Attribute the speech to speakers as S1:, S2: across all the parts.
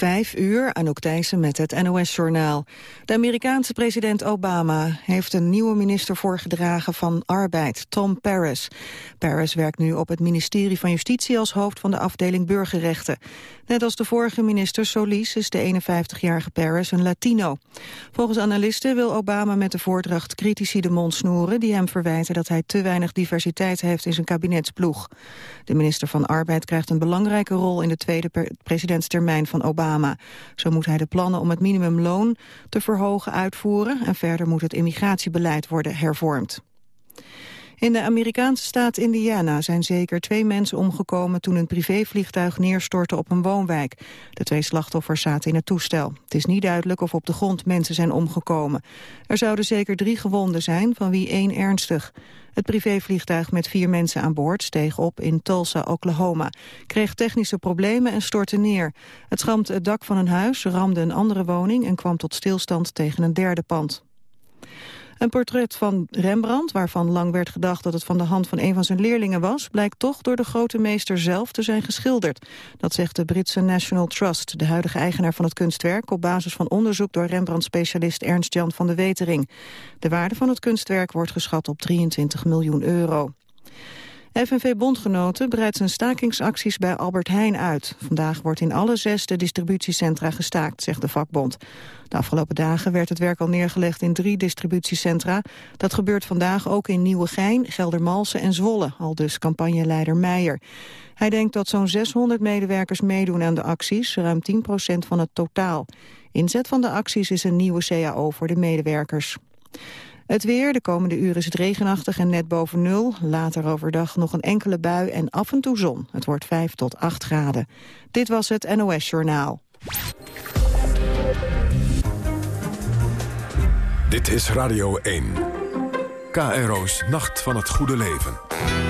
S1: Vijf uur, Anouk Thijssen met het NOS-journaal. De Amerikaanse president Obama heeft een nieuwe minister voorgedragen van Arbeid, Tom Paris. Paris werkt nu op het ministerie van Justitie als hoofd van de afdeling Burgerrechten. Net als de vorige minister Solis is de 51-jarige Paris een Latino. Volgens analisten wil Obama met de voordracht critici de mond snoeren... die hem verwijten dat hij te weinig diversiteit heeft in zijn kabinetsploeg. De minister van Arbeid krijgt een belangrijke rol in de tweede presidentstermijn van Obama. Zo moet hij de plannen om het minimumloon te verhogen uitvoeren... en verder moet het immigratiebeleid worden hervormd. In de Amerikaanse staat Indiana zijn zeker twee mensen omgekomen toen een privévliegtuig neerstortte op een woonwijk. De twee slachtoffers zaten in het toestel. Het is niet duidelijk of op de grond mensen zijn omgekomen. Er zouden zeker drie gewonden zijn, van wie één ernstig. Het privévliegtuig met vier mensen aan boord steeg op in Tulsa, Oklahoma. Kreeg technische problemen en stortte neer. Het schampte het dak van een huis, ramde een andere woning en kwam tot stilstand tegen een derde pand. Een portret van Rembrandt, waarvan lang werd gedacht dat het van de hand van een van zijn leerlingen was, blijkt toch door de grote meester zelf te zijn geschilderd. Dat zegt de Britse National Trust, de huidige eigenaar van het kunstwerk, op basis van onderzoek door Rembrandt-specialist Ernst-Jan van de Wetering. De waarde van het kunstwerk wordt geschat op 23 miljoen euro. FNV-bondgenoten breidt zijn stakingsacties bij Albert Heijn uit. Vandaag wordt in alle zes de distributiecentra gestaakt, zegt de vakbond. De afgelopen dagen werd het werk al neergelegd in drie distributiecentra. Dat gebeurt vandaag ook in Nieuwegein, Geldermalsen en Zwolle, al dus campagneleider Meijer. Hij denkt dat zo'n 600 medewerkers meedoen aan de acties, ruim 10% van het totaal. Inzet van de acties is een nieuwe CAO voor de medewerkers. Het weer, de komende uren is het regenachtig en net boven nul. Later overdag nog een enkele bui en af en toe zon. Het wordt 5 tot 8 graden. Dit was het NOS Journaal.
S2: Dit is Radio 1. KRO's Nacht van het Goede Leven.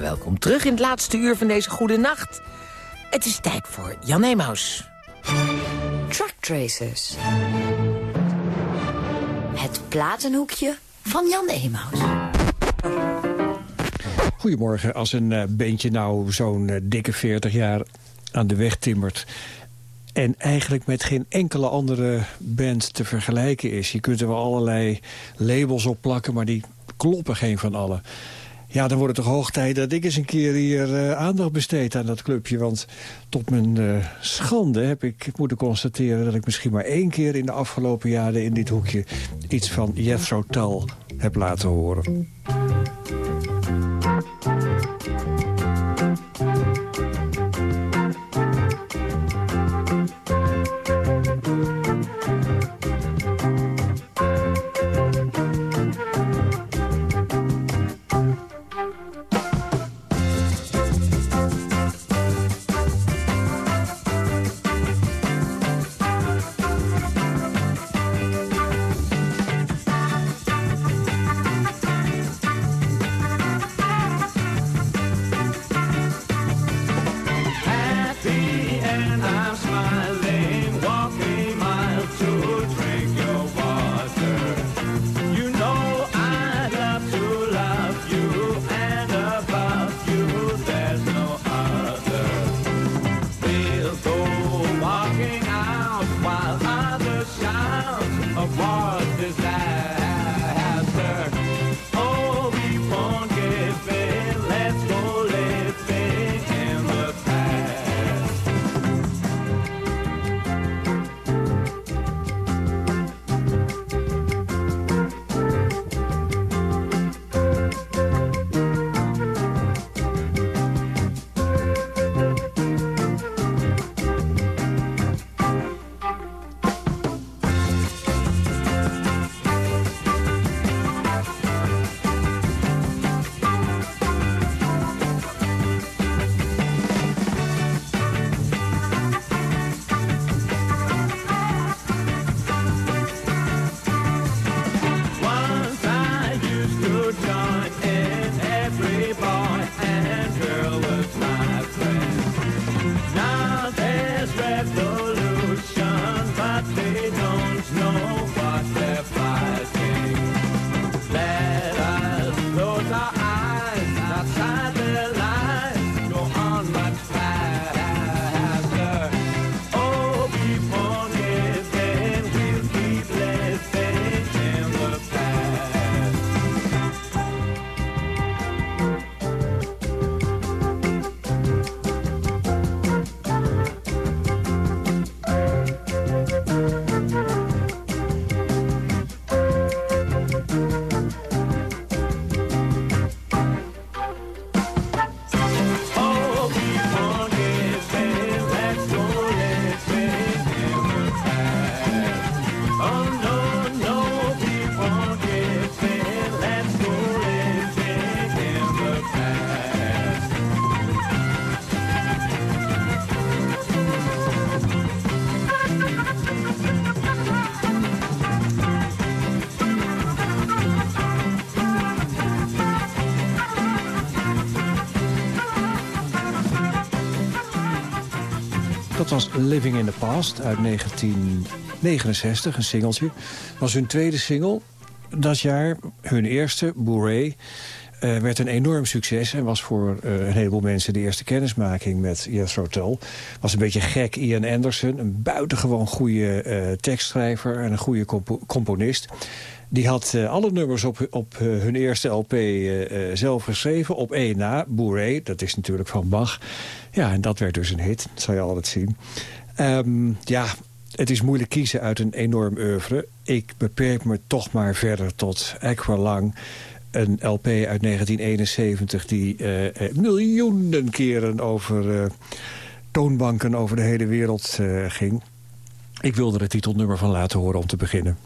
S3: Welkom terug in het laatste uur van deze goede nacht. Het is tijd voor Jan Emaus.
S4: Truck Tracers. Het platenhoekje van Jan Emaus.
S5: Goedemorgen. Als een uh, beentje nou zo'n uh, dikke 40 jaar aan de weg timmert... En eigenlijk met geen enkele andere band te vergelijken is. Je kunt er wel allerlei labels op plakken, maar die kloppen geen van alle. Ja, dan wordt het toch hoog tijd dat ik eens een keer hier uh, aandacht besteed aan dat clubje. Want tot mijn uh, schande heb ik moeten constateren... dat ik misschien maar één keer in de afgelopen jaren in dit hoekje... iets van Jethro Tull heb laten horen.
S6: Was Living in the Past uit 1969, een singeltje. Was hun tweede single. Dat jaar, hun eerste, Bourrée, uh, werd een enorm succes... en was voor uh, een heleboel mensen de eerste kennismaking met Jethro Tull. Was een beetje gek Ian Anderson, een buitengewoon goede uh, tekstschrijver... en een goede compo componist. Die had alle nummers op, op hun eerste LP zelf geschreven. Op één na, Bourrée, dat is natuurlijk van Bach... Ja, en dat werd dus een hit. Dat zal je altijd zien. Um, ja, het is moeilijk kiezen uit een enorm oeuvre. Ik beperk me toch maar verder tot Aqualang. Een LP uit 1971 die miljoenen keren over toonbanken over de hele wereld ging. Ik wilde het titelnummer van laten horen om te beginnen.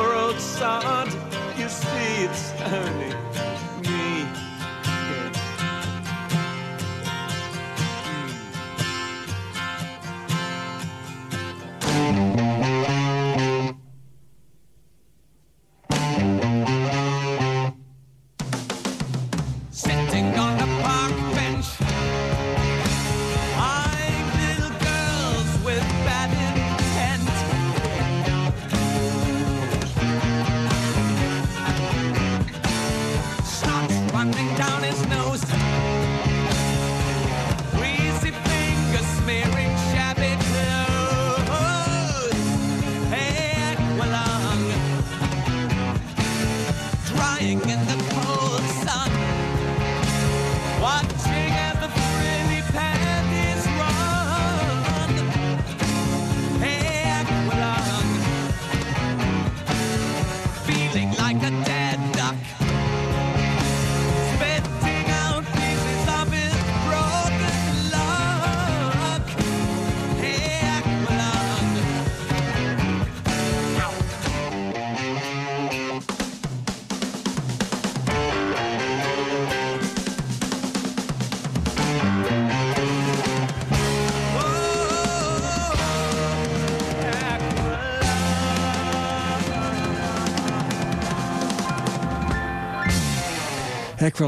S6: world, son. You see, it's turning me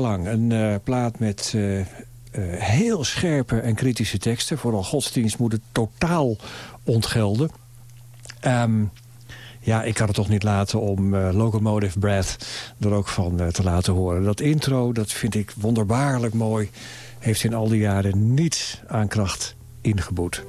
S5: lang. Een eh, plaat met eh, eh, heel scherpe en kritische teksten. Vooral godsdienst moet het totaal ontgelden. Ehm, ja, ik kan het toch niet laten om Locomotive Breath er ook van te laten horen. Dat intro, dat vind ik wonderbaarlijk mooi. Heeft in al die jaren niets aan kracht ingeboet.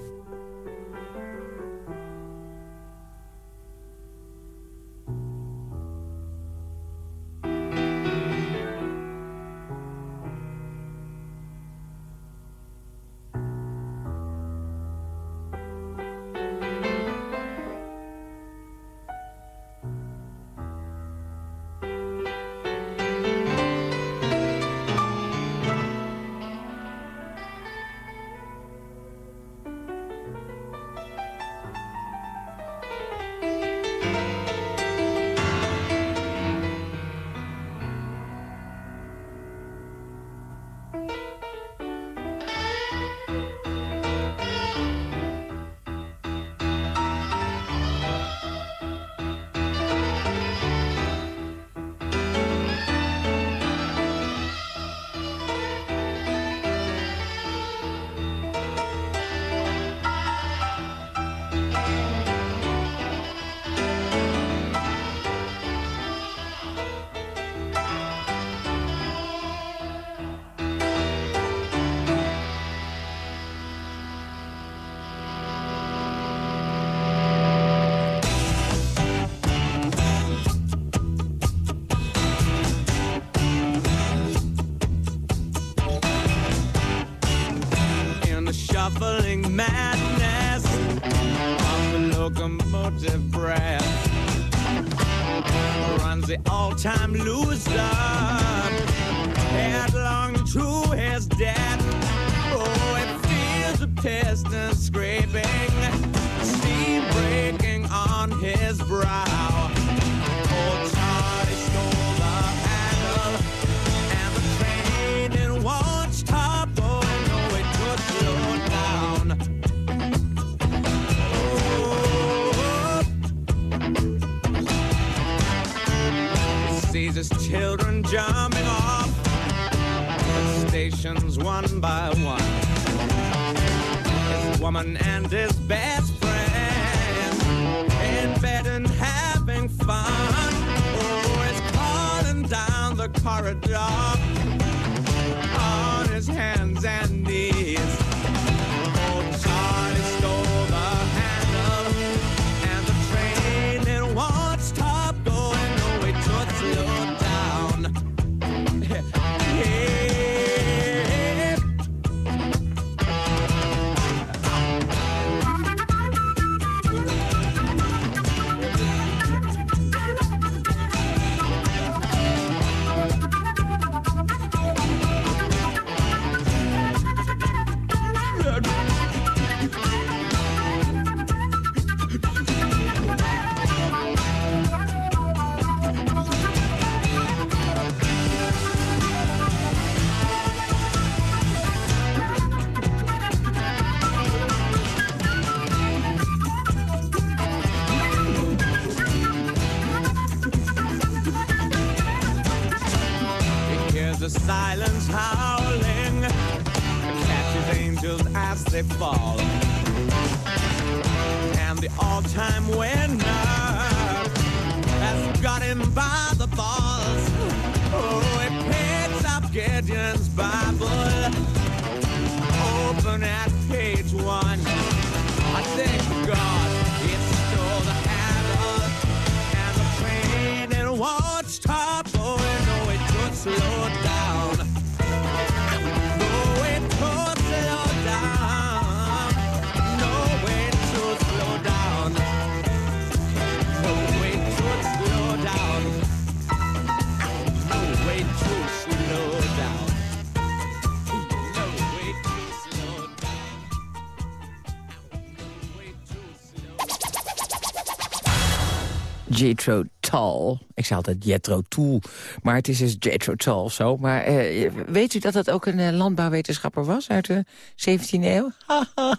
S3: Jethro Tull. Ik zei altijd Jethro Tull, maar het is dus Jethro Tull of zo. Maar eh, weet u dat dat ook een eh, landbouwwetenschapper was uit de 17e eeuw?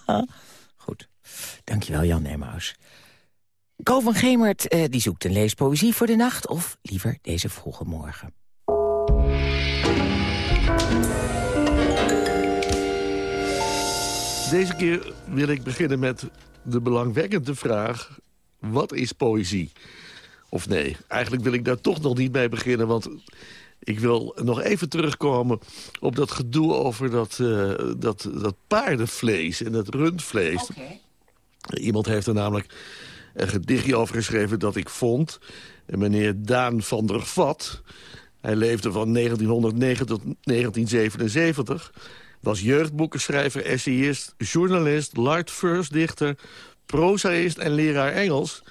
S3: Goed. Dankjewel, Jan Nemaus. Ko van Gemert eh, die zoekt een leespoëzie voor de nacht... of liever deze vroege morgen.
S7: Deze keer wil ik beginnen met de belangwekkende vraag... wat is poëzie? Of nee, eigenlijk wil ik daar toch nog niet bij beginnen... want ik wil nog even terugkomen op dat gedoe over dat, eh, dat, dat paardenvlees en dat rundvlees. Iemand heeft er namelijk een gedichtje over geschreven dat ik vond. En meneer Daan van der Vat, hij leefde van 1909 tot 1977... was jeugdboekenschrijver, essayist, journalist, lartversdichter... prozaïst en leraar Engels...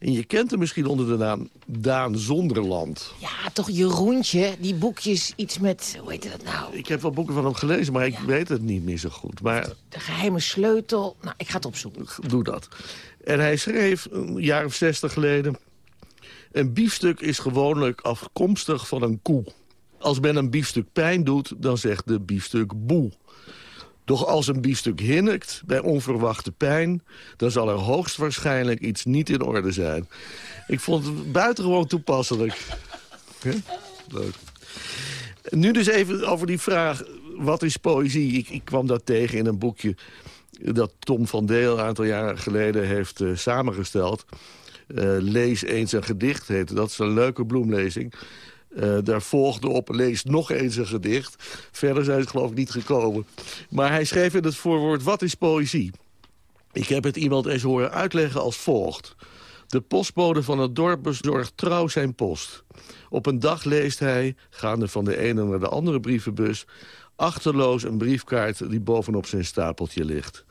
S7: En je kent hem misschien onder de naam Daan Zonderland.
S3: Ja, toch Jeroentje, die boekjes, iets met, hoe heet dat nou?
S7: Ik heb wel boeken van hem gelezen, maar ik weet het niet meer zo goed. Maar
S3: De geheime sleutel. Nou, ik ga het opzoeken.
S7: doe dat. En hij schreef een jaar of zestig geleden... Een biefstuk is gewoonlijk afkomstig van een koe. Als men een biefstuk pijn doet, dan zegt de biefstuk boe. Doch als een biefstuk hinnikt bij onverwachte pijn... dan zal er hoogstwaarschijnlijk iets niet in orde zijn. Ik vond het buitengewoon toepasselijk. Leuk. Nu dus even over die vraag, wat is poëzie? Ik, ik kwam dat tegen in een boekje dat Tom van Deel een aantal jaren geleden heeft eh, samengesteld. Eh, lees eens een gedicht heette. Dat is een leuke bloemlezing. Eh, daar volgde op lees nog eens een gedicht. Verder zijn ze geloof ik niet gekomen. Maar hij schreef in het voorwoord, wat is poëzie? Ik heb het iemand eens horen uitleggen als volgt. De postbode van het dorp bezorgt trouw zijn post. Op een dag leest hij, gaande van de ene naar de andere brievenbus... achterloos een briefkaart die bovenop zijn stapeltje ligt.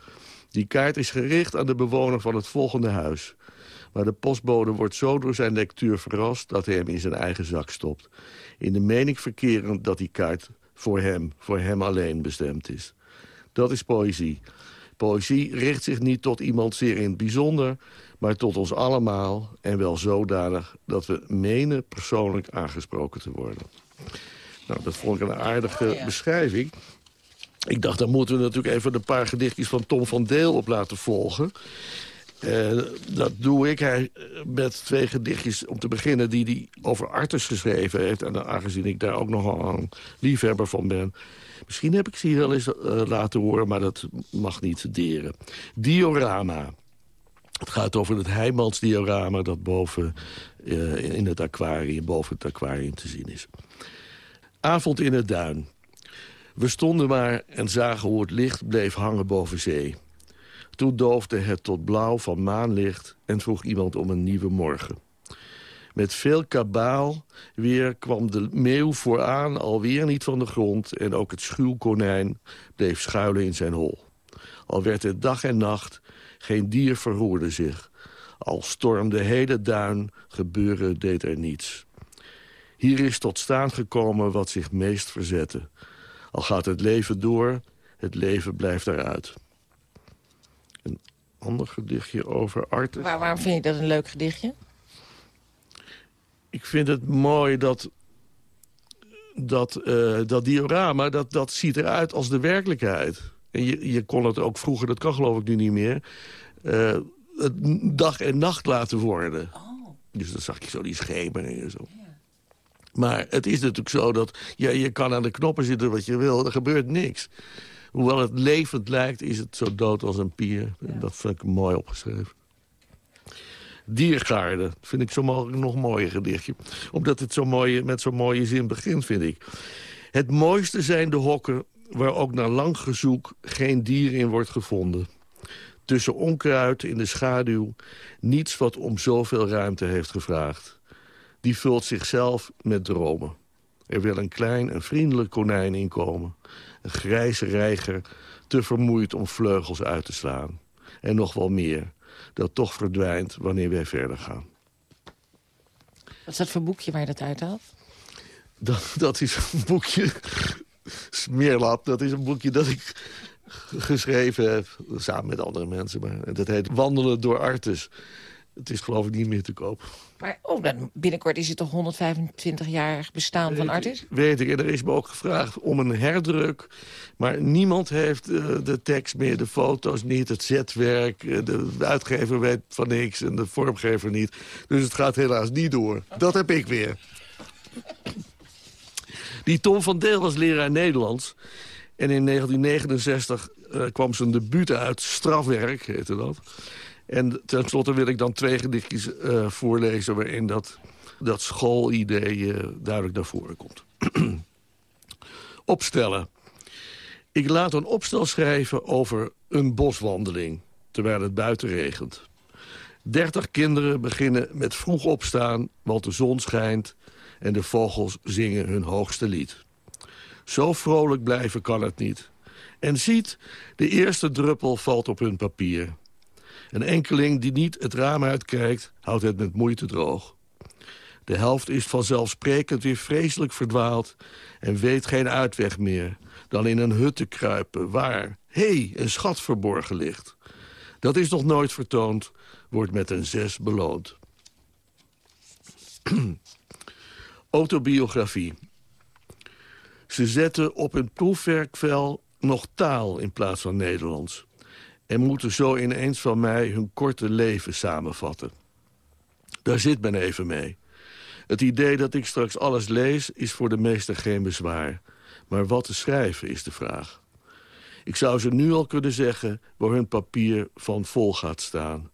S7: Die kaart is gericht aan de bewoner van het volgende huis. Maar de postbode wordt zo door zijn lectuur verrast... dat hij hem in zijn eigen zak stopt. In de mening verkerend dat die kaart voor hem, voor hem alleen bestemd is. Dat is poëzie. Poëzie richt zich niet tot iemand zeer in het bijzonder... maar tot ons allemaal en wel zodanig dat we menen persoonlijk aangesproken te worden. Nou, dat vond ik een aardige beschrijving. Ik dacht, dan moeten we natuurlijk even een paar gedichtjes van Tom van Deel op laten volgen. Eh, dat doe ik hij, eh, met twee gedichtjes om te beginnen... die hij over Artus geschreven heeft. En aangezien ik daar ook nogal een liefhebber van ben... misschien heb ik ze hier wel eens eh, laten horen, maar dat mag niet deren. Diorama. Het gaat over het Heijmans-diorama dat boven in het aquarium, boven het aquarium te zien is. Avond in het duin. We stonden maar en zagen hoe het licht bleef hangen boven zee. Toen doofde het tot blauw van maanlicht en vroeg iemand om een nieuwe morgen. Met veel kabaal weer kwam de meeuw vooraan alweer niet van de grond... en ook het schuwkonijn bleef schuilen in zijn hol. Al werd het dag en nacht, geen dier verroerde zich. Al stormde de hele duin, gebeuren deed er niets. Hier is tot staan gekomen wat zich meest verzette. Al gaat het leven door, het leven blijft eruit. Ander gedichtje over Artes.
S3: Waar, waarom vind je dat een leuk gedichtje?
S7: Ik vind het mooi dat dat, eh, dat diorama, dat, dat ziet eruit als de werkelijkheid. En je, je kon het ook vroeger, dat kan geloof ik nu niet meer... eh, het dag en nacht laten worden. Dus dan zag je zo die schemeringen en zo. Maar het is natuurlijk zo dat ja, je kan aan de knoppen zitten wat je wil. Er gebeurt niks. Hoewel het levend lijkt, is het zo dood als een pier. Dat vind ik mooi opgeschreven. Diergaarden vind ik zo mogelijk nog mooier gedichtje. Omdat het zo mooie, met zo'n mooie zin begint, vind ik. Het mooiste zijn de hokken waar ook na lang gezoek geen dier in wordt gevonden. Tussen onkruid in de schaduw niets wat om zoveel ruimte heeft gevraagd. Die vult zichzelf met dromen. Er wil een klein en vriendelijk konijn inkomen. Een grijze reiger, te vermoeid om vleugels uit te slaan. En nog wel meer, dat toch verdwijnt wanneer wij verder gaan.
S3: Wat is dat voor boekje waar je dat uithaalt?
S7: Dat, dat is een boekje, Smeerlap, dat is een boekje dat ik geschreven heb. Samen met andere mensen. Maar dat heet Wandelen door Artes. Het is geloof ik niet meer te koop.
S3: Maar oh, dan binnenkort is het toch 125 jaar bestaan van Artis?
S7: Weet ik. En er is me ook gevraagd om een herdruk. Maar niemand heeft eh, de tekst meer, de foto's niet, het zetwerk. eh, de uitgever weet van niks en de vormgever niet. Dus het gaat helaas niet door. Dat heb ik weer. Die Tom van Deel was leraar Nederlands. En in 1969 eh, kwam zijn debuut uit, Strafwerk heette dat. En tenslotte wil ik dan twee gedichtjes eh, voorlezen... waarin dat, dat schoolidee eh, duidelijk naar voren komt. Opstellen. Ik laat een opstel schrijven over een boswandeling... terwijl het buiten regent. Dertig kinderen beginnen met vroeg opstaan, want de zon schijnt... en de vogels zingen hun hoogste lied. Zo vrolijk blijven kan het niet. En ziet, de eerste druppel valt op hun papier. Een enkeling die niet het raam uitkijkt, houdt het met moeite droog. De helft is vanzelfsprekend weer vreselijk verdwaald... en weet geen uitweg meer dan in een hut te kruipen... waar, hé, hey, een schat verborgen ligt. Dat is nog nooit vertoond, wordt met een zes beloond. Autobiografie. Ze zetten op hun proefwerkvel nog taal in plaats van Nederlands. En moeten zo ineens van mij hun korte leven samenvatten. Daar zit men even mee. Het idee dat ik straks alles lees is voor de meesten geen bezwaar. Maar wat te schrijven is de vraag. Ik zou ze nu al kunnen zeggen waar hun papier van vol gaat staan.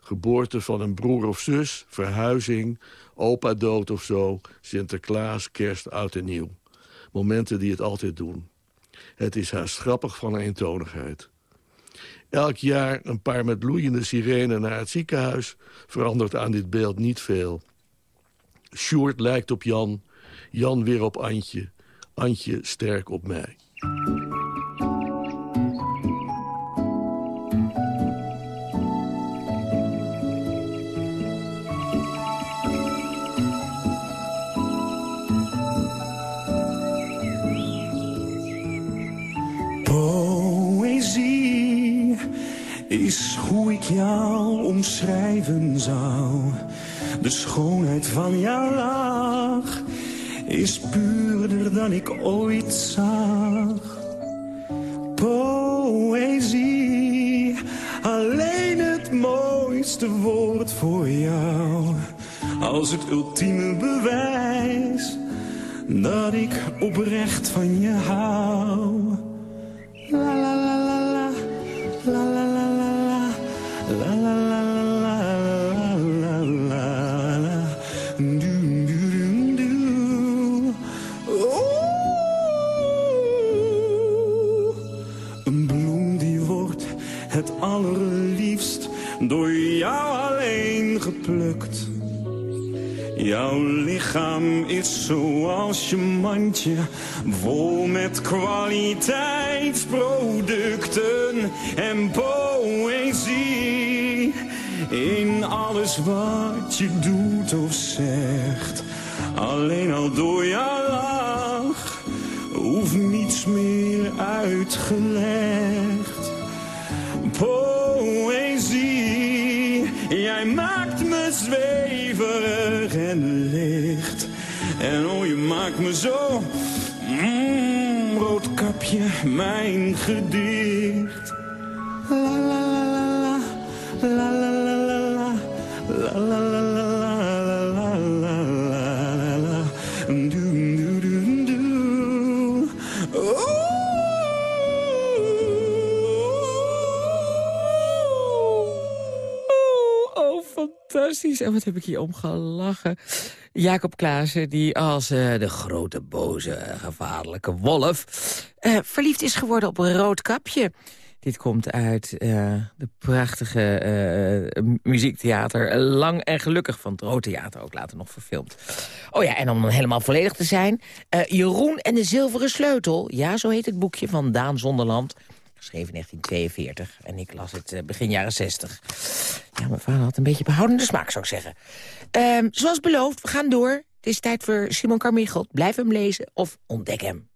S7: Geboorte van een broer of zus, verhuizing, opa dood of zo... Sinterklaas, kerst, oud en nieuw. Momenten die het altijd doen. Het is haast grappig van eentonigheid. Elk jaar een paar met loeiende sirenen naar het ziekenhuis... verandert aan dit beeld niet veel. Sjoerd lijkt op Jan, Jan weer op Antje... Antje sterk op mij.
S8: Hoe ik jou omschrijven zou. De schoonheid van jouw lach is puurder dan ik ooit zag. Poëzie, alleen het mooiste woord voor jou. Als het ultieme bewijs dat ik oprecht van je hou. La la Jouw lichaam is zoals je mandje, vol met kwaliteitsproducten en poëzie. In alles wat je doet of zegt, alleen al door jouw lach, hoeft niets meer uitgelegd. Poëzie, jij maakt me zweverig en licht. En oh, je maakt me zo, mm, roodkapje, mijn gedicht. La la, la la la la la, la la la la la, la
S3: fantastisch. En wat heb ik hier om gelachen. Jacob Klaassen, die als eh, de grote, boze, gevaarlijke wolf... eh, verliefd is geworden op een rood kapje. Dit komt uit eh, de prachtige muziektheater Lang en Gelukkig van het Rood Theater, ook later nog verfilmd. Oh ja, en om helemaal volledig te zijn, Jeroen en de Zilveren Sleutel. Ja, zo heet het boekje van Daan Zonderland. Geschreven in 1942 en ik las het eh, begin jaren 60. Ja, mijn vader had een beetje behoudende smaak, zou ik zeggen. Ehm, zoals beloofd, we gaan door. Het is tijd voor Simon Carmichelt. Blijf hem lezen of ontdek hem.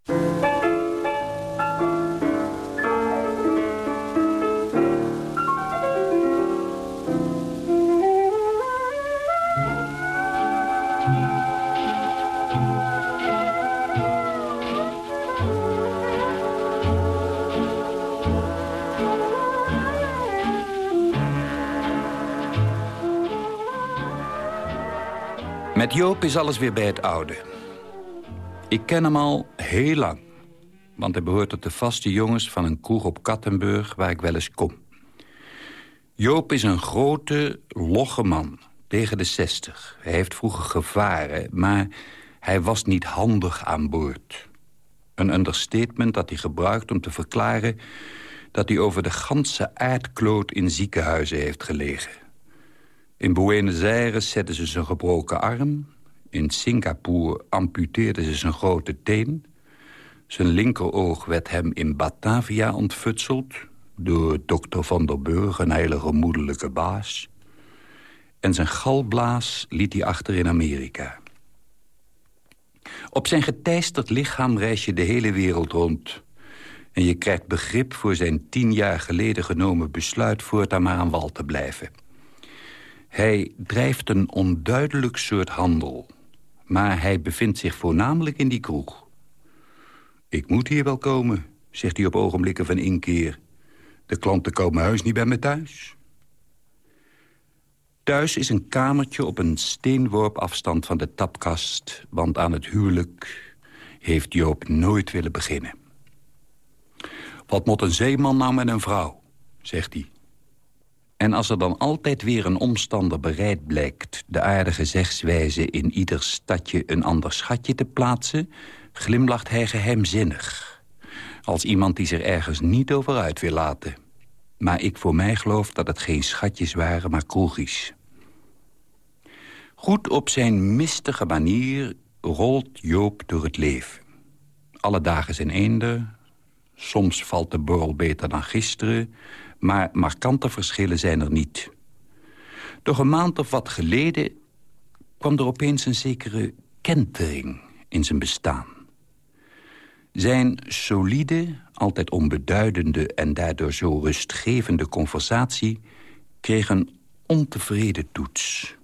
S9: Met Joop is alles weer bij het oude. Ik ken hem al heel lang. Want hij behoort tot de vaste jongens van een kroeg op Kattenburg... waar ik wel eens kom. Joop is een grote, logge man, tegen de zestig. Hij heeft vroeger gevaren, maar hij was niet handig aan boord. Een understatement dat hij gebruikt om te verklaren... dat hij over de ganse aardkloot in ziekenhuizen heeft gelegen. In Buenos Aires zetten ze zijn gebroken arm. In Singapore amputeerden ze zijn grote teen. Zijn linkeroog werd hem in Batavia ontfutseld... door dokter Van der Burg, een hele gemoedelijke baas. En zijn galblaas liet hij achter in Amerika. Op zijn geteisterd lichaam reis je de hele wereld rond... en je krijgt begrip voor zijn tien jaar geleden genomen besluit... voortaan maar aan wal te blijven... Hij drijft een onduidelijk soort handel. Maar hij bevindt zich voornamelijk in die kroeg. Ik moet hier wel komen, zegt hij op ogenblikken van inkeer. De klanten komen huis niet bij me thuis. Thuis is een kamertje op een steenworp afstand van de tapkast... want aan het huwelijk heeft Joop nooit willen beginnen. Wat moet een zeeman nou met een vrouw, zegt hij. En als er dan altijd weer een omstander bereid blijkt... de aardige zegswijze in ieder stadje een ander schatje te plaatsen... glimlacht hij geheimzinnig. Als iemand die zich ergens niet over uit wil laten. Maar ik voor mij geloof dat het geen schatjes waren, maar kroegjes. Goed op zijn mistige manier rolt Joop door het leven. Alle dagen zijn eender. Soms valt de borrel beter dan gisteren maar markante verschillen zijn er niet. Doch een maand of wat geleden kwam er opeens een zekere kentering in zijn bestaan. Zijn solide, altijd onbeduidende en daardoor zo rustgevende conversatie... kreeg een ontevreden toets.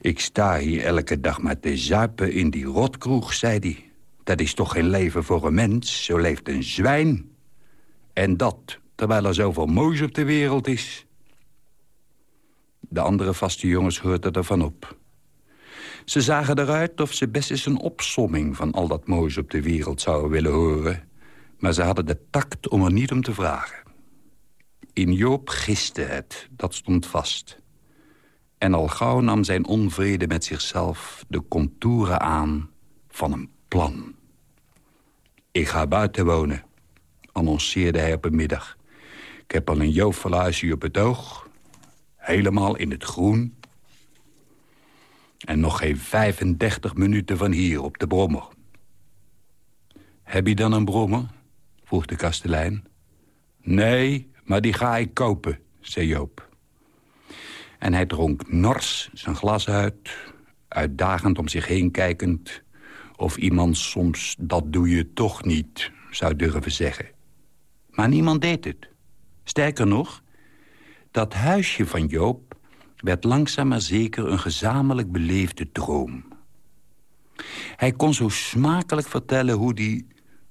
S9: Ik sta hier elke dag met te zuipen in die rotkroeg, zei hij. Dat is toch geen leven voor een mens, zo leeft een zwijn. En dat terwijl er zoveel moois op de wereld is. De andere vaste jongens hoorden ervan op. Ze zagen eruit of ze best eens een opsomming van al dat moois op de wereld zouden willen horen. Maar ze hadden de tact om er niet om te vragen. In Joop giste het, dat stond vast. En al gauw nam zijn onvrede met zichzelf de contouren aan van een plan. Ik ga buiten wonen, annonceerde hij op een middag. Ik heb al een joofvaluisje op het oog. Helemaal in het groen. En nog geen 35 minuten van hier op de brommer. Heb je dan een brommer? vroeg de kastelein. Nee, maar die ga ik kopen, zei Joop. En hij dronk nors zijn glas uit, uitdagend om zich heen kijkend... of iemand soms dat doe je toch niet zou durven zeggen. Maar niemand deed het. Sterker nog, dat huisje van Joop werd langzaam maar zeker een gezamenlijk beleefde droom. Hij kon zo smakelijk vertellen hoe die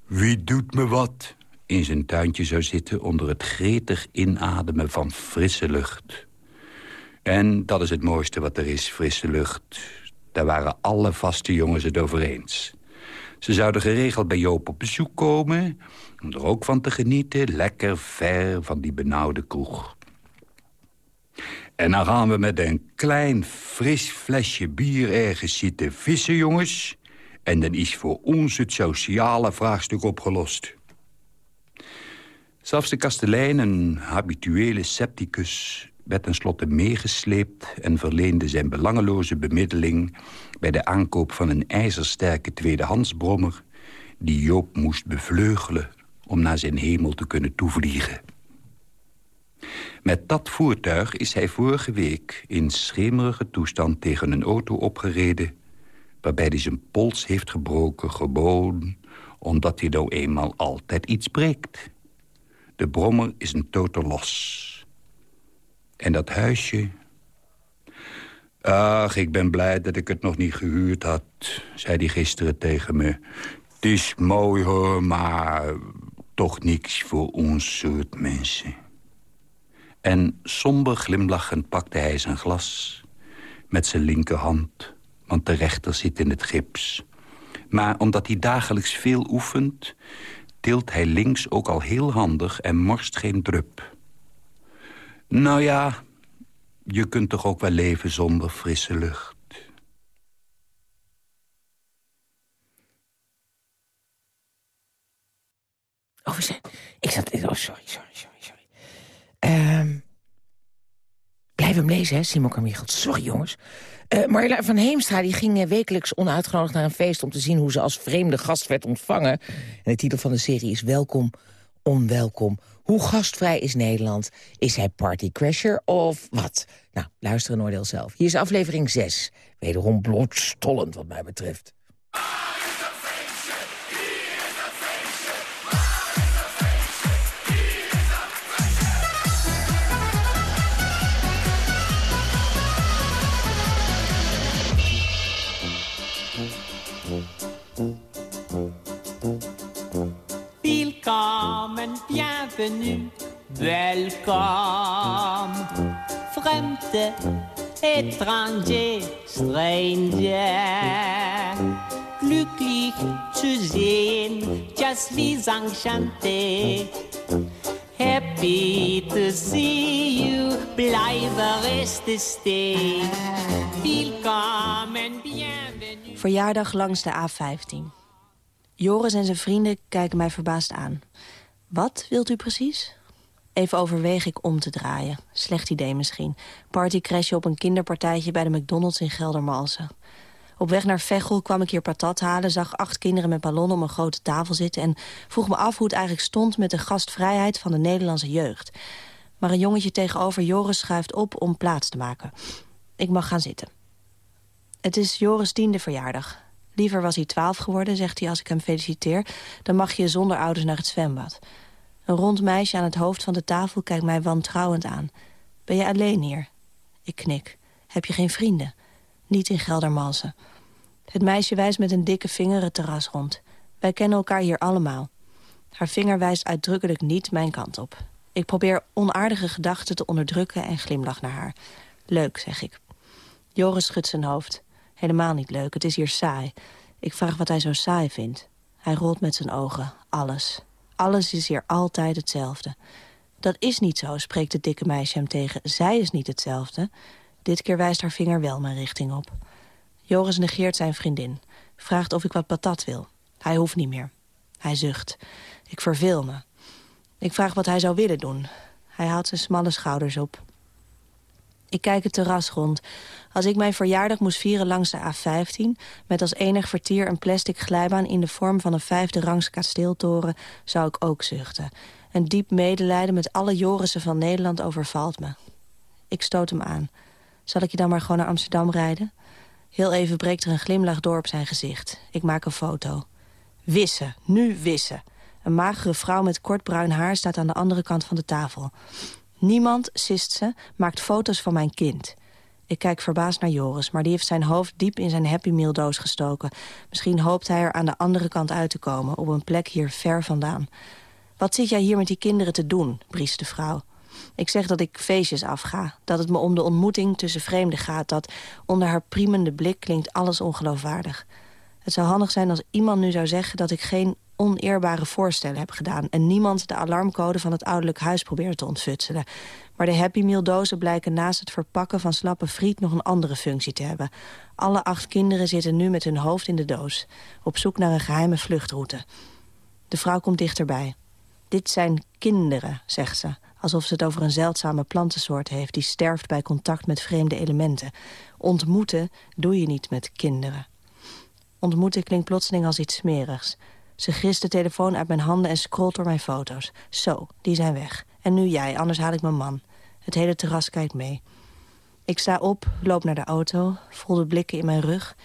S9: wie doet me wat in zijn tuintje zou zitten... onder het gretig inademen van frisse lucht. En dat is het mooiste wat er is, frisse lucht. Daar waren alle vaste jongens het over eens. Ze zouden geregeld bij Joop op bezoek komen... om er ook van te genieten, lekker ver van die benauwde kroeg. En dan gaan we met een klein fris flesje bier ergens zitten vissen, jongens. En dan is voor ons het sociale vraagstuk opgelost. Zelfs de kastelein, een habituele scepticus... werd tenslotte meegesleept en verleende zijn belangeloze bemiddeling... bij de aankoop van een ijzersterke tweedehandsbrommer... die Joop moest bevleugelen om naar zijn hemel te kunnen toevliegen. Met dat voertuig is hij vorige week in schemerige toestand tegen een auto opgereden... waarbij hij zijn pols heeft gebroken, gewoon omdat hij nou eenmaal altijd iets breekt. De brommer is een totaal los. En dat huisje... Ach, ik ben blij dat ik het nog niet gehuurd had, zei hij gisteren tegen me. Het is mooi hoor, maar toch niks voor ons soort mensen. En somber glimlachend pakte hij zijn glas met zijn linkerhand, want de rechter zit in het gips. Maar omdat hij dagelijks veel oefent, tilt hij links ook al heel handig en morst geen drup. Nou ja, je kunt toch ook wel leven zonder frisse lucht.
S3: Oh. Ik zat... Oh, sorry, sorry, sorry, sorry. Ehm blijf hem lezen, hè, Simon Carmichelt. Sorry, jongens. Uh, van Heemstra die ging eh, wekelijks onuitgenodigd naar een feest... om te zien hoe ze als vreemde gast werd ontvangen. En de titel van de serie is Welkom, Onwelkom. Hoe gastvrij is Nederland? Is hij partycrasher of wat? Nou, luister een oordeel zelf. Hier is aflevering 6. Wederom bloedstollend wat mij betreft.
S10: Bienvenue, welkom. Fremde, étranger, stranger. Glücklich zu sehen, just wie enchanté. Happy to see you, blijven rusten stay. Bienvenue.
S11: Verjaardag langs de A15. Joris en zijn vrienden kijken mij verbaasd aan. Wat wilt u precies? Even overweeg ik om te draaien. Slecht idee misschien. Partycrashje op een kinderpartijtje bij de McDonald's in Geldermalsen. Op weg naar Veghel kwam ik hier patat halen... zag acht kinderen met ballonnen om een grote tafel zitten... en vroeg me af hoe het eigenlijk stond met de gastvrijheid van de Nederlandse jeugd. Maar een jongetje tegenover Joris schuift op om plaats te maken. Ik mag gaan zitten. Het is Joris' tiende verjaardag. Liever was hij twaalf geworden, zegt hij als ik hem feliciteer... dan mag je zonder ouders naar het zwembad. Een rond meisje aan het hoofd van de tafel kijkt mij wantrouwend aan. Ben je alleen hier? Ik knik. Heb je geen vrienden? Niet in Geldermalsen. Het meisje wijst met een dikke vinger het terras rond. Wij kennen elkaar hier allemaal. Haar vinger wijst uitdrukkelijk niet mijn kant op. Ik probeer onaardige gedachten te onderdrukken en glimlach naar haar. Leuk, zeg ik. Joris schudt zijn hoofd. Helemaal niet leuk, het is hier saai. Ik vraag wat hij zo saai vindt. Hij rolt met zijn ogen. Alles. Alles is hier altijd hetzelfde. Dat is niet zo, spreekt het dikke meisje hem tegen. Zij is niet hetzelfde. Dit keer wijst haar vinger wel mijn richting op. Joris negeert zijn vriendin. Vraagt of ik wat patat wil. Hij hoeft niet meer. Hij zucht. Ik verveel me. Ik vraag wat hij zou willen doen. Hij haalt zijn smalle schouders op. Ik kijk het terras rond. Als ik mijn verjaardag moest vieren langs de A15... met als enig vertier een plastic glijbaan in de vorm van een vijfde rangs kasteeltoren... zou ik ook zuchten. Een diep medelijden met alle Jorissen van Nederland overvalt me. Ik stoot hem aan. Zal ik je dan maar gewoon naar Amsterdam rijden? Heel even breekt er een glimlach door op zijn gezicht. Ik maak een foto. Wissen, nu wissen. Een magere vrouw met kort bruin haar staat aan de andere kant van de tafel. Niemand, sist ze, maakt foto's van mijn kind. Ik kijk verbaasd naar Joris, maar die heeft zijn hoofd diep in zijn Happy Meal doos gestoken. Misschien hoopt hij er aan de andere kant uit te komen, op een plek hier ver vandaan. Wat zit jij hier met die kinderen te doen, briest de vrouw. Ik zeg dat ik feestjes afga, dat het me om de ontmoeting tussen vreemden gaat... dat onder haar priemende blik klinkt alles ongeloofwaardig. Het zou handig zijn als iemand nu zou zeggen dat ik geen oneerbare voorstellen heb gedaan... en niemand de alarmcode van het ouderlijk huis probeerde te ontfutselen. Maar de Happy Meal dozen blijken naast het verpakken van slappe friet... nog een andere functie te hebben. Alle acht kinderen zitten nu met hun hoofd in de doos... op zoek naar een geheime vluchtroute. De vrouw komt dichterbij. Dit zijn kinderen, zegt ze, alsof ze het over een zeldzame plantensoort heeft... die sterft bij contact met vreemde elementen. Ontmoeten doe je niet met kinderen. Ontmoeten klinkt plotseling als iets smerigs. Ze grist de telefoon uit mijn handen en scrolt door mijn foto's. Zo, die zijn weg. En nu jij, anders haal ik mijn man. Het hele terras kijkt mee. Ik sta op, loop naar de auto, voel de blikken in mijn rug.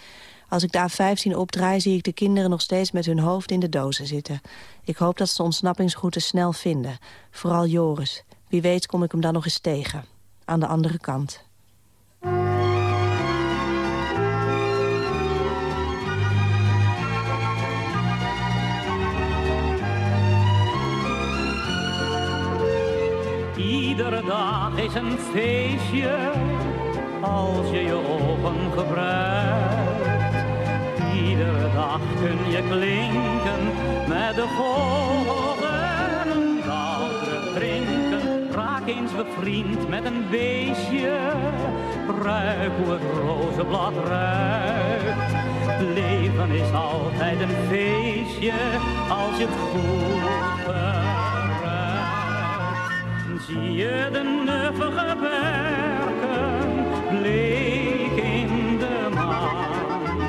S11: Als ik de A15 opdraai, zie ik de kinderen nog steeds met hun hoofd in de dozen zitten. Ik hoop dat ze de ontsnappingsroute snel vinden. Vooral Joris. Wie weet kom ik hem dan nog eens tegen. Aan de andere kant.
S12: Iedere dag is een feestje als je je ogen gebruikt. Iedere dag kun je klinken met de golven. Een drinken, raak eens bevriend met een beestje. Ruik hoe het rozenblad ruikt. Leven is altijd een feestje als je het goed. Zie je de nuffige berken, bleek in de maan.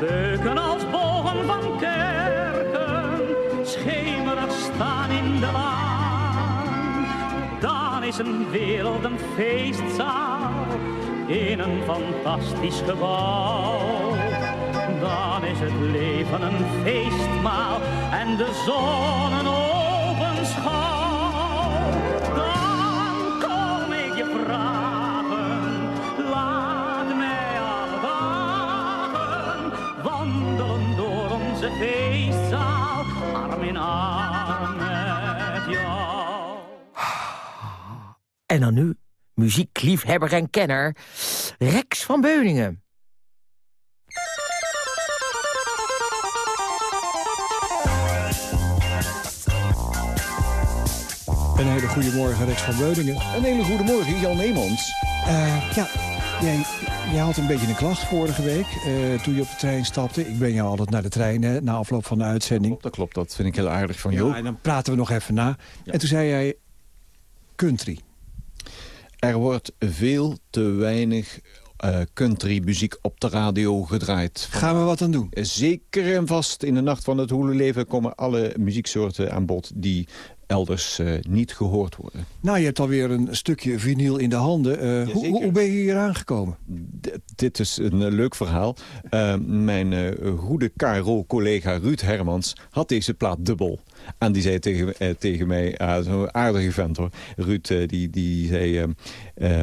S12: Beuken als bogen van kerken, schemerig staan in de laan. Dan is een wereld een feestzaal, in een fantastisch gebouw. Dan is het leven een feestmaal en de zon een
S3: En dan nu, muziekliefhebber en kenner, Rex van Beuningen.
S5: Een hele goede morgen, Rex van Beuningen.
S13: Een hele goede morgen, Jan Eemans.
S5: Eh, ja, jij, jij had een beetje een klacht vorige week eh, toen je op de trein stapte. Ik ben jou altijd naar de trein, hè, na afloop van de uitzending.
S13: Klopt, dat klopt. Dat vind ik heel aardig van
S5: Ja,
S13: jou.
S5: en dan praten we nog even na. En toen zei jij country.
S13: Er wordt veel te weinig eh countrymuziek op de radio gedraaid.
S5: Gaan we wat aan doen?
S13: Zeker en vast. In de nacht van het hoelenleven komen alle muzieksoorten aan bod... die elders eh, niet gehoord worden.
S5: Nou, je hebt alweer een stukje vinyl in de handen. Eh, hoe, hoe hoe ben je hier aangekomen?
S13: D- dit is een eh, leuk verhaal. Mijn eh, goede KRO-collega Ruud Hermans had deze plaat dubbel. En die zei tegen, tegen mij, ah, zo'n aardige vent hoor. Ruud die, die zei,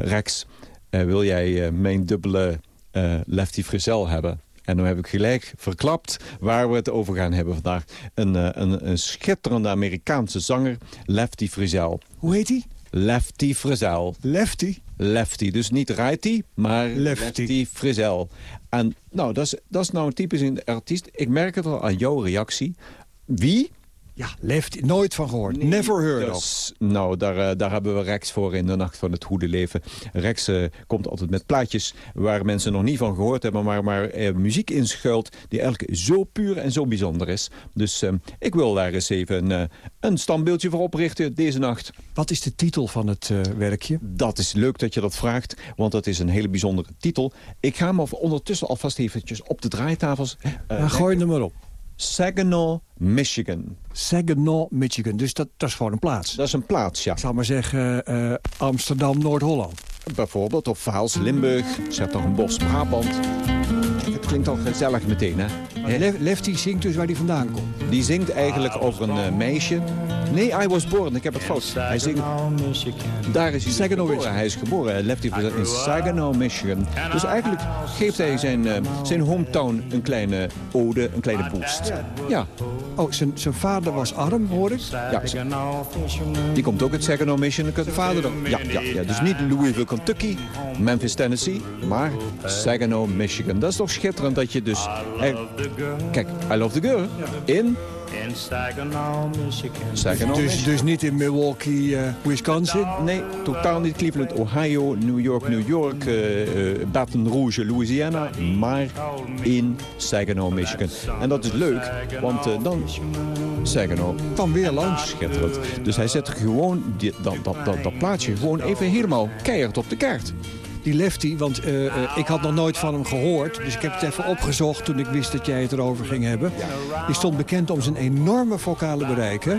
S13: Rex, wil jij mijn dubbele eh, Lefty Frizzell hebben? En dan heb ik gelijk verklapt waar we het over gaan hebben vandaag. Een, eh, een, een schitterende Amerikaanse zanger, Lefty Frizzell.
S5: Hoe heet hij?
S13: Lefty Frizzell.
S5: Lefty?
S13: Lefty. Dus niet righty, maar
S5: Lefty.
S13: lefty, Frizzell. En nou, dat is, dat is nou een typisch artiest. Ik merk het al aan jouw reactie. Wie?
S5: Ja, Lefty. Nooit van gehoord. Never heard of.
S13: Dus, nou, daar, eh, daar hebben we Rex voor in de Nacht van het Goede Leven. Rex eh, komt altijd met plaatjes waar mensen nog niet van gehoord hebben... maar, maar eh, muziek inschuilt die eigenlijk zo puur en zo bijzonder is. Dus eh, ik wil daar eens even eh, een standbeeldje voor oprichten deze nacht.
S5: Wat is de titel van het werkje?
S13: Dat is leuk dat je dat vraagt, want dat is een hele bijzondere titel. Ik ga hem ondertussen alvast eventjes op de draaitafels...
S5: Nou, gooi hem er maar op.
S13: Saginaw, Michigan.
S5: Saginaw, Michigan. Dus dat, dat is gewoon een plaats.
S13: Dat is een plaats, ja.
S5: Ik zal maar zeggen eh, Amsterdam, Noord-Holland.
S13: Bijvoorbeeld, of Vaals, Limburg, Bos, Brabant. Klinkt al gezellig meteen, hè? Hè?
S5: Le- Lefty zingt dus waar hij vandaan komt.
S13: Die zingt eigenlijk over een eh, meisje. Nee, I was born, ik heb het fout. Hij zingt... Daar is hij dus
S5: Saginaw,
S13: geboren.
S5: Michigan.
S13: Hij is geboren, Lefty Frizzell, in Saginaw, Michigan. Dus eigenlijk geeft hij zijn, eh, zijn hometown een kleine ode, een kleine boost. Ja,
S5: Oh, zijn, zijn vader was arm, hoor ik.
S13: ja. Die komt ook uit Saginaw, Michigan. De vader dan? Ja, ja, ja, dus niet Louisville, Kentucky, Memphis, Tennessee, maar Saginaw, Michigan. Dat is toch schitterend dat je dus... kijk, I Love the Girl in
S14: in Saginaw, Michigan.
S13: Saginaw,
S5: Dus,
S13: Michigan.
S5: dus niet in Milwaukee, eh, Wisconsin?
S13: Nee, totaal niet. Cleveland, Ohio, New York, New York, eh, eh, Baton Rouge, Louisiana. Maar in Saginaw, Michigan. En dat is leuk, want dan Saginaw
S5: kwam weer langs.
S13: Schitterend. Dus hij zet gewoon die, dat, dat, dat, dat plaatsje gewoon even helemaal keihard op de kaart.
S5: Die Lefty, want eh, eh, ik had nog nooit van hem gehoord. Dus ik heb het even opgezocht toen ik wist dat jij het erover ging hebben. Die stond bekend om zijn enorme vocale bereik, hè?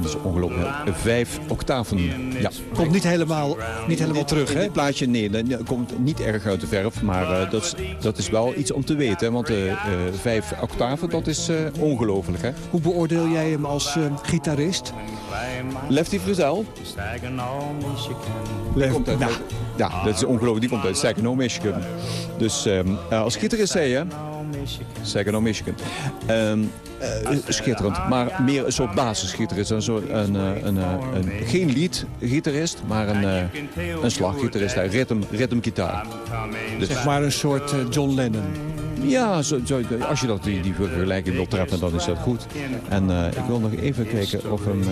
S13: Dat is ongelooflijk. Vijf octaven. Ja.
S5: Komt niet helemaal, niet helemaal terug, hè?
S13: Dit plaatje, nee, dat komt niet erg uit de verf. Maar eh, dat, is, dat is wel iets om te weten. hè, Want eh, eh, vijf octaven, dat is eh, ongelooflijk, hè?
S5: Hoe beoordeel jij hem als eh, gitarist?
S13: Lefty komt uit,
S5: nou.
S13: Ja, dat is ongelooflijk. Die komt uit Saginaw, Michigan. Dus eh, als gitarist zei je... Saginaw, Michigan. Ehm, eh, schitterend. Maar meer een soort basisgitarist. Een soort, een, eh, een, eh, een, geen lead-gitarist, maar een, een slaggitarist. Hij ritme, ritmegitaar. Dus,
S5: Zeg maar een soort John Lennon.
S13: ja, zo, zo, als je dat, die, die vergelijking wilt treffen, dan is dat goed. En ik wil nog even kijken of hem... Uh,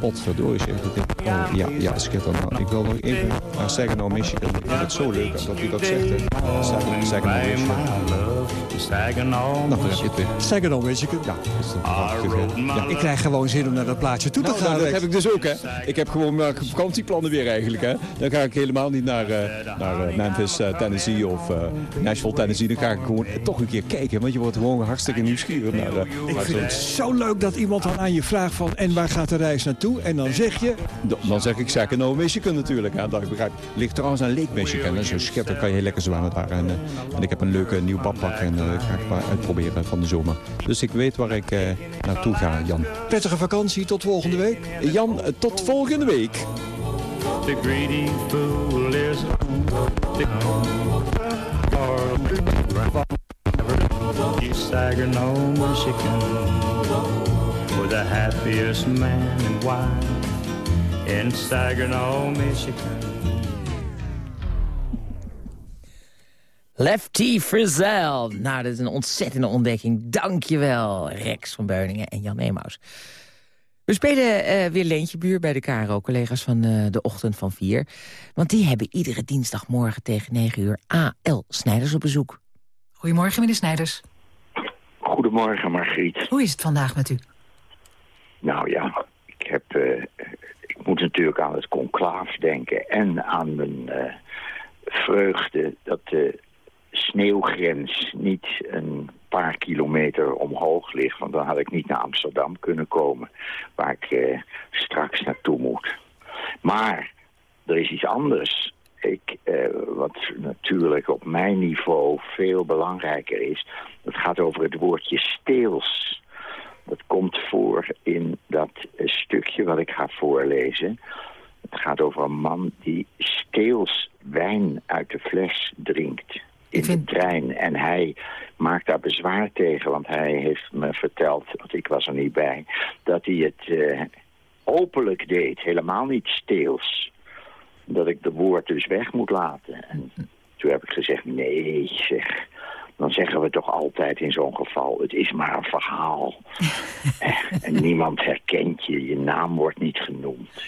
S13: Potverdorie zeg ik. Oh, ja, ja, schitterend. Nou, ik wil nog even naar Saginaw, Michigan. Ik vind het zo leuk dat hij dat zegt. Saginaw, Saginaw, Michigan.
S14: Saginaw,
S13: Nou, daar heb je het weer.
S5: Saginaw, Michigan.
S13: Ja, dat is een ja.
S5: Ik krijg gewoon zin om naar dat plaatje toe te
S13: Nou,
S5: gaan.
S13: nou, dat heb ik dus ook, hè. Ik heb gewoon mijn vakantieplannen weer eigenlijk, hè. Dan ga ik helemaal niet naar, eh, naar eh, Memphis, Tennessee of Nashville, Tennessee. Dan ga ik gewoon toch een keer kijken. Want je wordt gewoon hartstikke nieuwsgierig naar,
S5: Ik vind het zo leuk dat iemand dan aan je vraagt van... en waar gaat de reis naartoe? En dan zeg je...
S13: Dan- zeg ik Saginaw, Michigan natuurlijk. Hè. Dat ik begrijp. Ligt trouwens aan Lake Michigan. Dat is kan je heel lekker zwemmen daar. En, eh, en ik heb een leuke nieuw badpak en eh, ga ik maar uitproberen van de zomer. Dus ik weet waar ik eh, naartoe ga, Jan.
S5: Prettige vakantie, tot volgende week.
S13: Jan, tot volgende week.
S14: The greedy fool is the Saginaw, Michigan. The happiest man and wife in Saginaw, Michigan.
S3: Lefty Frizzell. Nou, dat is een ontzettende ontdekking. Dankjewel, Rex van Beuningen en Jan Emaus. We spelen eh, weer Leentjebuur bij de KRO, collega's van eh, de ochtend van 4. Want die hebben iedere dinsdagmorgen tegen 9 uur A.L. Snijders op bezoek.
S15: Goedemorgen, meneer Snijders.
S16: Goedemorgen, Margriet.
S15: Hoe is het vandaag met u?
S16: Nou ja, ik, heb, eh, ik moet natuurlijk aan het conclaaf denken en aan mijn eh, vreugde dat de sneeuwgrens niet een paar kilometer omhoog ligt. Want dan had ik niet naar Amsterdam kunnen komen, waar ik eh, straks naartoe moet. Maar er is iets anders. Ik, eh, wat natuurlijk op mijn niveau veel belangrijker is. Het gaat over het woordje steels. Dat komt voor in dat stukje wat ik ga voorlezen. Het gaat over een man die steels wijn uit de fles drinkt in de trein. En hij maakt daar bezwaar tegen, want hij heeft me verteld, want ik was er niet bij, dat hij het eh, openlijk deed, helemaal niet steels. Dat ik de woord dus weg moet laten. En toen heb ik gezegd, nee zeg, dan zeggen we toch altijd in zo'n geval, het is maar een verhaal. Eh, en niemand herkent je, je naam wordt niet genoemd.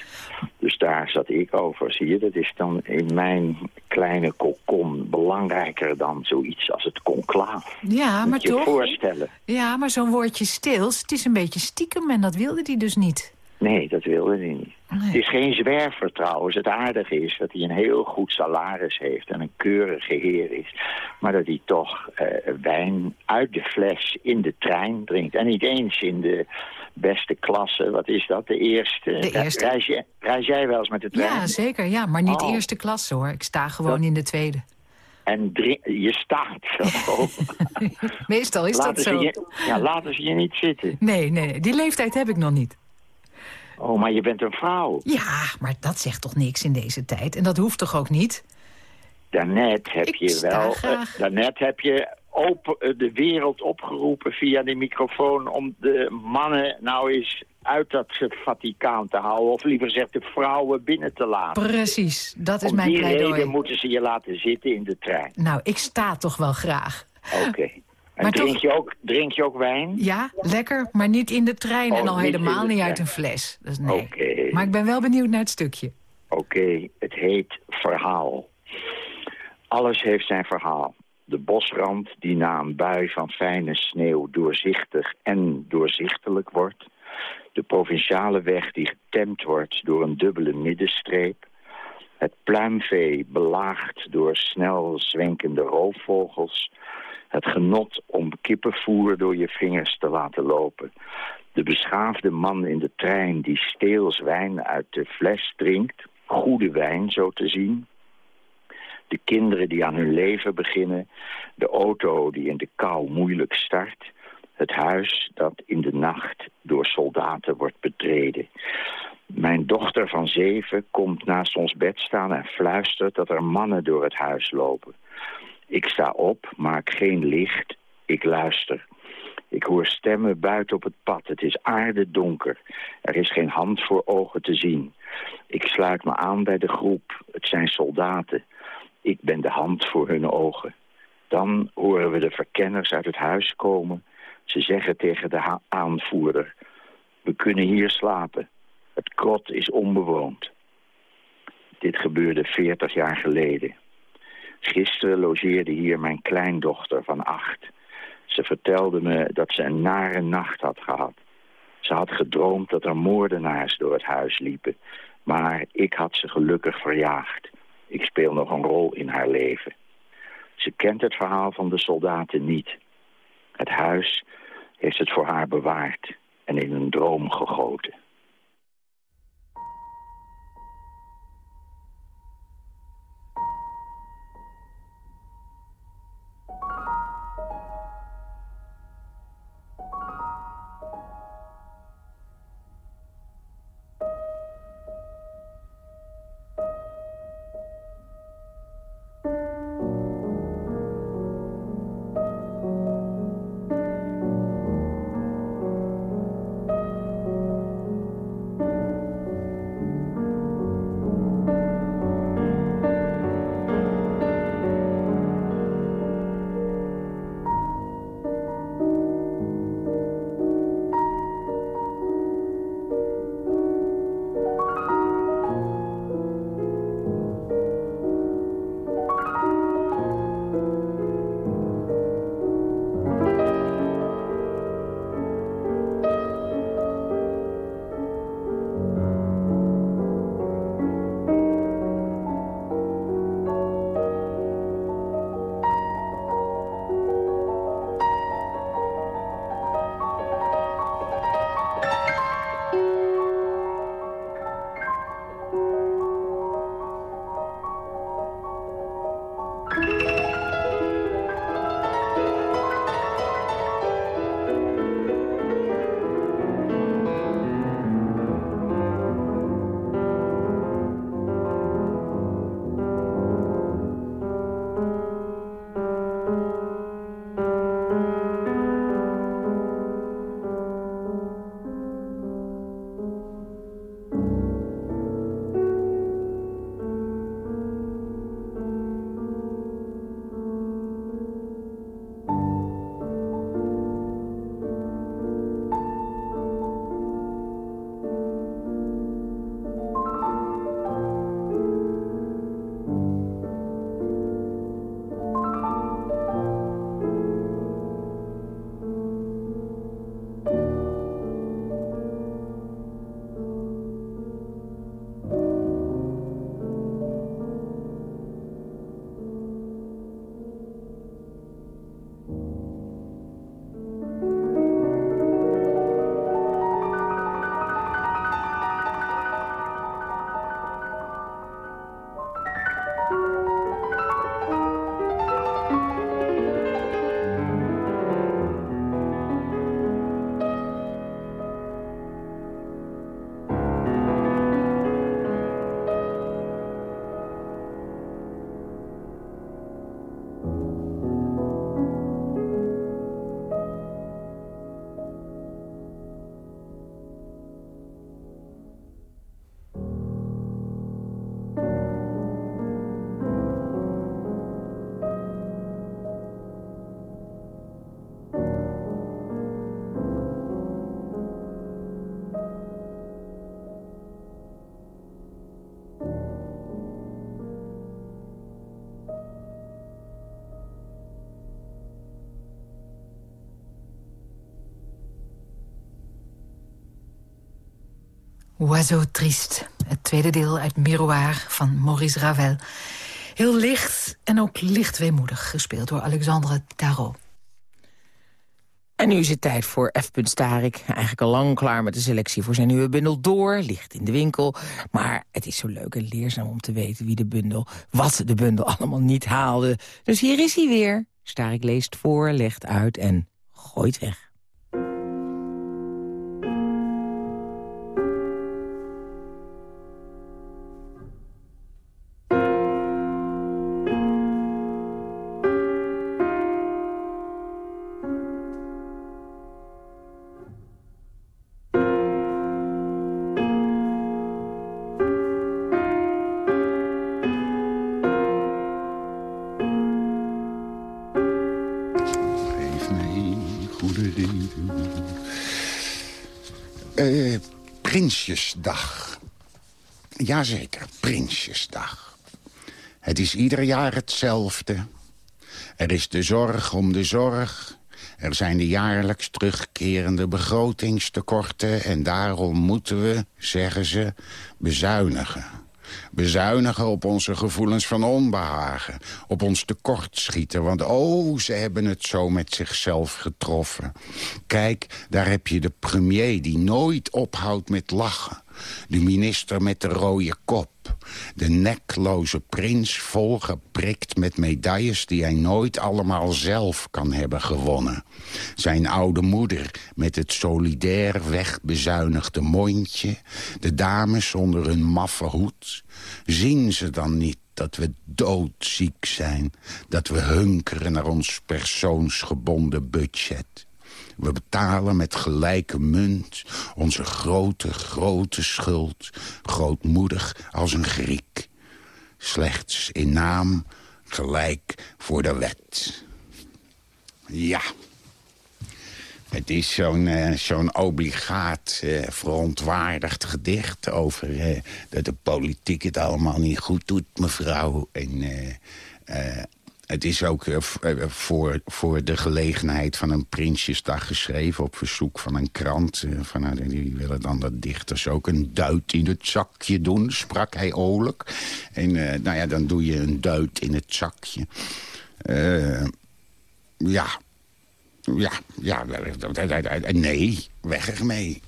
S16: Dus daar zat ik over. Zie je, dat is dan in mijn kleine kokon belangrijker dan zoiets als het conclaaf.
S15: Ja, maar
S16: je
S15: toch?
S16: voorstellen.
S15: Ja, maar zo'n woordje stils, het is een beetje stiekem en dat wilde hij dus niet.
S16: Nee, dat wilde hij niet. Het is geen zwerver trouwens. Het aardige is dat hij een heel goed salaris heeft en een keurige heer is. Maar dat hij toch eh, wijn uit de fles in de trein drinkt. En niet eens in de beste klasse. Wat is dat? De eerste.
S15: De eerste.
S16: Reis, jij, reis jij wel eens met de trein?
S15: Ja, zeker, ja, maar niet
S16: Oh.
S15: eerste klasse hoor. Ik sta gewoon in de tweede.
S16: En je staat zo.
S15: Meestal is
S16: laten
S15: dat zo.
S16: Je, ja, laten ze je niet zitten.
S15: Nee, nee, die leeftijd heb ik nog niet.
S16: Oh, maar je bent een vrouw.
S15: Ja, maar dat zegt toch niks in deze tijd? En dat hoeft toch ook niet?
S16: Daarnet heb je
S15: sta
S16: wel, eh, daarnet heb je open, eh, de wereld opgeroepen via die microfoon om de mannen nou eens uit dat Vaticaan te houden. Of liever gezegd de vrouwen binnen te laten.
S15: Precies, dat is
S16: om
S15: mijn
S16: die
S15: pleidooi.
S16: reden moeten ze je laten zitten in de trein.
S15: Nou, ik sta toch wel graag.
S16: Oké. En
S15: Maar
S16: drink,
S15: toch-
S16: je ook, drink je ook wijn?
S15: Ja, lekker, maar niet in de trein
S16: Oh,
S15: en al helemaal niet uit een fles. Nee.
S16: Oké.
S15: Maar ik ben wel benieuwd naar het stukje.
S16: Oké, het heet verhaal. Alles heeft zijn verhaal. De bosrand die na een bui van fijne sneeuw doorzichtig en doorzichtelijk wordt. De provinciale weg die getemd wordt door een dubbele middenstreep. Het pluimvee belaagd door snel zwenkende roofvogels. Het genot om kippenvoer door je vingers te laten lopen. De beschaafde man in de trein die steels wijn uit de fles drinkt. Goede wijn, zo te zien. De kinderen die aan hun leven beginnen. De auto die in de kou moeilijk start. Het huis dat in de nacht door soldaten wordt betreden. Mijn dochter van zeven komt naast ons bed staan en fluistert dat er mannen door het huis lopen. Ik sta op, maak geen licht, ik luister. Ik hoor stemmen buiten op het pad. Het is aardedonker. Er is geen hand voor ogen te zien. Ik sluit me aan bij de groep. Het zijn soldaten. Ik ben de hand voor hun ogen. Dan horen we de verkenners uit het huis komen. Ze zeggen tegen de aanvoerder... We kunnen hier slapen. Het krot is onbewoond. Dit gebeurde 40 jaar geleden. Gisteren logeerde hier mijn kleindochter van acht. Ze vertelde me dat ze een nare nacht had gehad. Ze had gedroomd dat er moordenaars door het huis liepen. Maar ik had ze gelukkig verjaagd. Ik speel nog een rol in haar leven. Ze kent het verhaal van de soldaten niet. Het huis heeft het voor haar bewaard en in een droom gegoten.
S15: Oiseau Triste. Het tweede deel uit Miroir van Maurice Ravel. Heel licht en ook licht weemoedig, gespeeld door Alexandre Tarot.
S3: En nu is het tijd voor F. Starik. Eigenlijk al lang klaar met de selectie voor zijn nieuwe bundel Door. Ligt in de winkel. Maar het is zo leuk en leerzaam om te weten wie de bundel... wat de bundel allemaal niet haalde. Dus hier is hij weer. Starik leest voor, legt uit en gooit weg.
S17: Prinsjesdag. Jazeker, Prinsjesdag. Het is ieder jaar hetzelfde. Er is de zorg om de zorg. Er zijn de jaarlijks terugkerende begrotingstekorten... en daarom moeten we, zeggen ze, bezuinigen. Bezuinigen op onze gevoelens van onbehagen. Op ons tekortschieten. Want oh, ze hebben het zo met zichzelf getroffen. Kijk, daar heb je de premier die nooit ophoudt met lachen. De minister met de rode kop. De nekloze prins volgeprikt met medailles die hij nooit allemaal zelf kan hebben gewonnen. Zijn oude moeder met het solidair wegbezuinigde mondje. De dames onder hun maffe hoed. Zien ze dan niet dat we doodziek zijn? Dat we hunkeren naar ons persoonsgebonden budget? We betalen met gelijke munt onze grote, grote schuld. Grootmoedig als een Griek. Slechts in naam gelijk voor de wet. Ja. Het is zo'n eh, zo'n obligaat, eh, verontwaardigd gedicht over eh, dat de politiek het allemaal niet goed doet, mevrouw. En het is ook eh, eh, voor, voor de gelegenheid van een Prinsjesdag geschreven... op verzoek van een krant. eh, Van, nou, die willen dan dat dichters ook een duit in het zakje doen, sprak hij oorlijk. En eh, nou ja, dan doe je een duit in het zakje. Eh, ja, ja, ja, nee, weg ermee.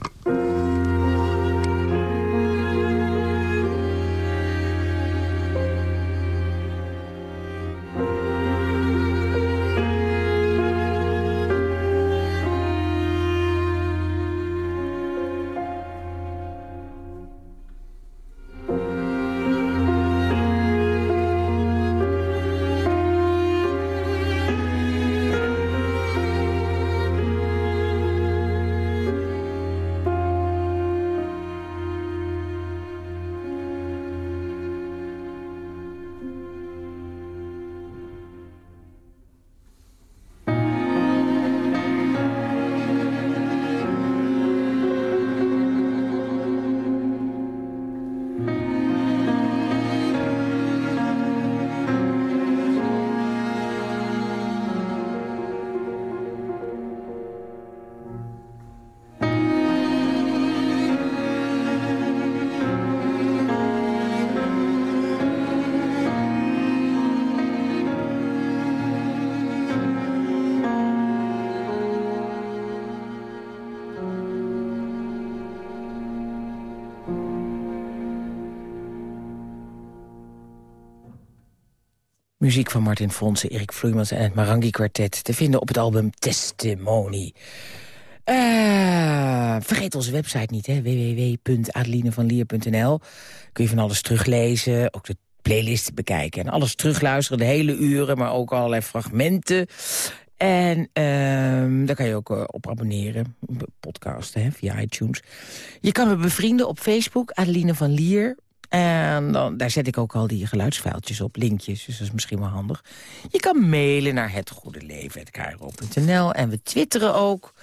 S3: Muziek van Martin Fonsen, Erik Vloeimans en het Marangi Quartet... te vinden op het album Testimony. Eh, vergeet onze website niet, www.adelinevanlier.nl. Kun je van alles teruglezen, ook de playlist bekijken... en alles terugluisteren, de hele uren, maar ook allerlei fragmenten... En ehm, daar kan je ook eh, op abonneren, podcasten hè, via iTunes. Je kan me bevrienden op Facebook, Adeline van Lier. En dan, daar zet ik ook al die geluidsvuiltjes op, linkjes, dus dat is misschien wel handig. Je kan mailen naar hetgoedeleven.kro.nl en we twitteren ook.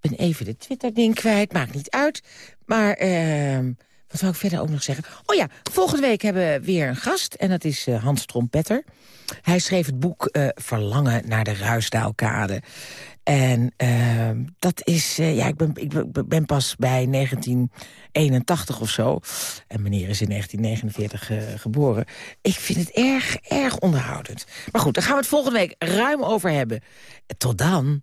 S3: Ik ben even de Twitter-ding kwijt, maakt niet uit. Maar ehm, wat wou ik verder ook nog zeggen? Oh ja, volgende week hebben we weer een gast en dat is eh, Hans Trompetter. Hij schreef het boek eh, Verlangen naar de Ruisdaalkade. En uh, dat is, uh, ja, ik ben, ik ben pas bij 1981 of zo. En meneer is in 1949 uh, geboren. Ik vind het erg, erg onderhoudend. Maar goed, daar gaan we het volgende week ruim over hebben. Tot dan.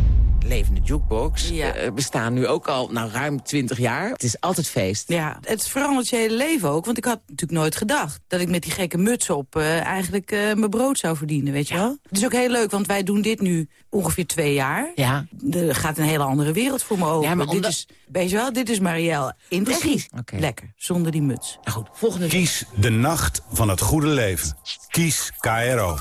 S3: levende jukebox ja. uh, bestaan nu ook al nou, ruim 20 jaar. Het is altijd feest.
S18: Ja, het verandert je hele leven ook. Want ik had natuurlijk nooit gedacht dat ik met die gekke muts op... Uh, eigenlijk uh, mijn brood zou verdienen, weet je wel? Het is ook heel leuk, want wij doen dit nu ongeveer twee jaar.
S3: Ja.
S18: Er gaat een hele andere wereld voor me open.
S3: Ja, maar
S18: dit is, weet je wel, dit is Marielle in de
S3: Precies.
S18: Okay. Lekker, zonder die muts.
S3: Nou goed, volgende
S19: Kies de nacht van het goede leven. Kies KRO.